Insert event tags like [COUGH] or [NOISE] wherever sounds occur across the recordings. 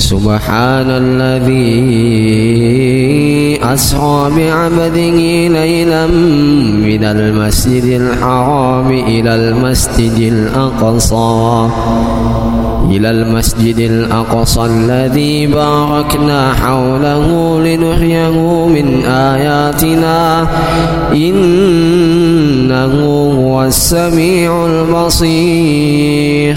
سبحان الذي أسرى بعبده ليلا من المسجد الحرام إلى المسجد الأقصى. إلى المسجد الأقصى الذي باركنا حوله لنحيه من آياتنا. إنه هو السميع البصير.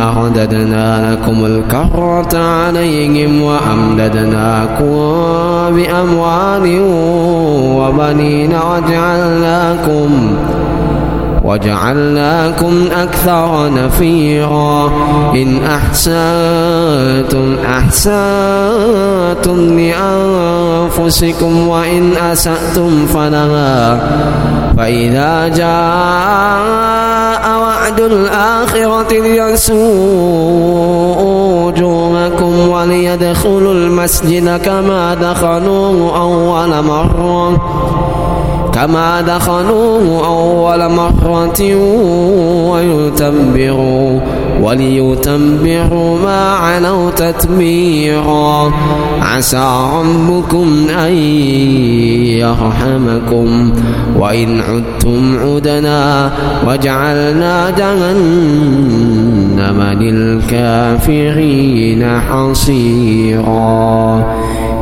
رددنا لكم الكرة عليهم وأمددناكم بأموال وبنين وجعلناكم وجعلناكم أكثر نفيرا. إن أحسنتم أحسنتم لأنفسكم وإن أسأتم فلها. فإذا جاء وعد الآخرة ليسوء وجوهكم وليدخلوا المسجد كما دخلوه أول مرة. كما دخلوه أول مرة ويتبروا. وليتبروا ما علوا تتبيرا عسى ربكم أن يرحمكم. وإن عدتم عدنا وجعلنا جهنم للكافرين حصيرا.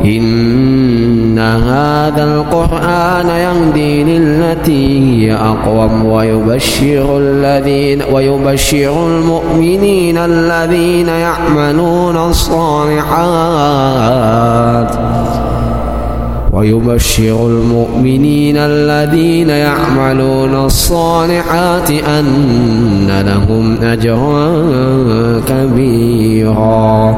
إن هذا القرآن يهدي للتي هي أقوم ويبشر الذين ويبشر المؤمنين الذين يعملون الصالحات. ويبشر المؤمنين الذين يعملون الصالحات أن لهم أجرا كبيرا.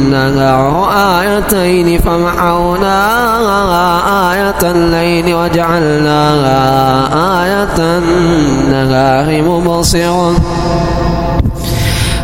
آيتين فمحونا آية الليل وجعلنا آية النهار مبصرا.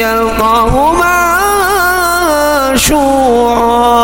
يلقاه منشورا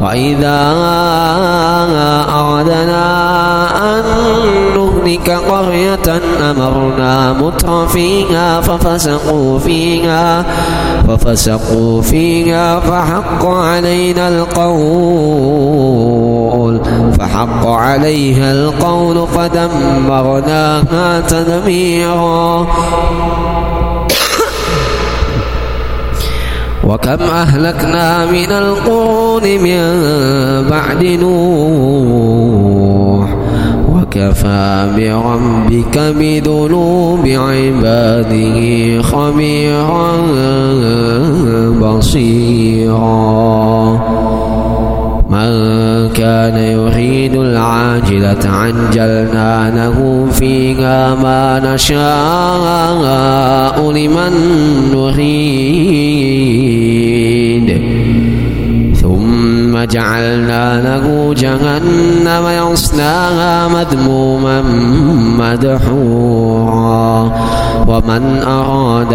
وإذا أردنا أن نهلك قرية أمرنا متر فيها ففسقوا فيها ففسقوا فيها فحق علينا القول فحق عليها القول فدمرناها تدميرا وكم أهلكنا من القرون من بعد نوح وكفى بربك بذنوب عباده خبيرا بصيرا. من كان يريد العاجلة عجلنا فيها ما نشاء لمن نريد. ثم جعلنا له جهنم يصلاها مذموما مدحورا. ومن أراد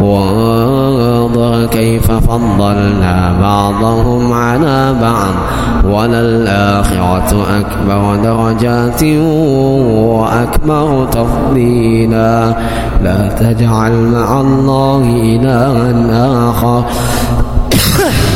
وانظر كيف فضلنا بعضهم على بعض وللآخرة أكبر درجات وأكبر تفضيلا لا تجعل مع الله إلها آخر. [COUGHS]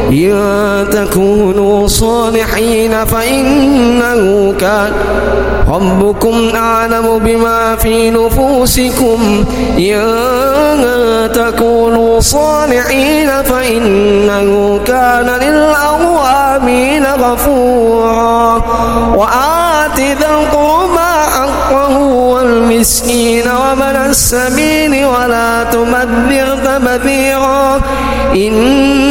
إن تكونوا صالحين فإنه كان ربكم أعلم بما في نفوسكم. إن تكونوا صالحين فإنه كان للأوابين غفورا. وآت ذا القربى حقه والمسكين ومن السبيل ولا تبذر تبذيرا. إن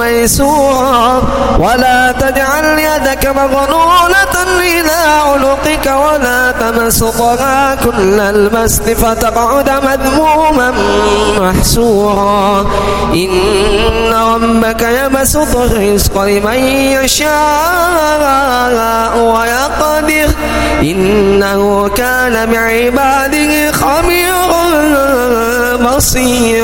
ميسورا. ولا تجعل يدك مغلولة إلى عنقك ولا تبسطها كل البسط فتقعد مذموما محسورا. إن ربك يبسط الرزق لمن يشاء ويقدر. إنه كان بعباده خبيرا بصيرا.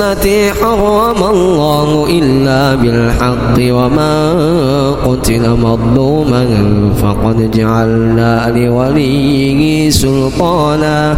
حرم الله إلا بالحق وما قتل مظلوما فقد جعلنا لوليه سلطانا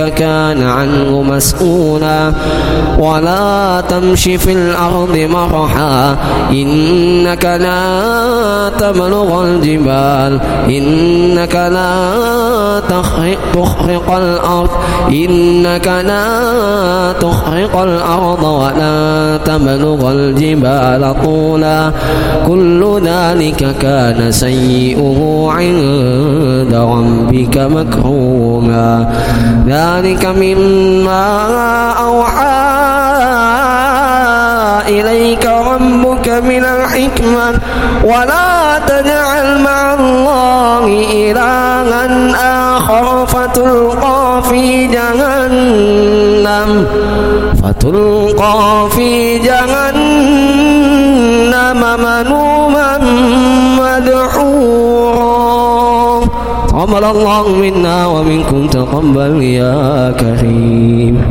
كان عنه مسؤولا. ولا تمش في الأرض مرحا. إنك لا تبلغ الجبال. إنك لا تخرق الأرض. إنك لا تخرق الأرض ولا تبلغ الجبال طولا. كل ذلك كان سيئه عند ربك مكروما. ذلك مما أوحى إليك ربك من الحكمة. ولا تجعل مع الله إلها آخر فتلقى في جهنم. فتلقى في جهنم ملوما مدحورا. تقبل الله منا ومنكم تقبل يا كريم.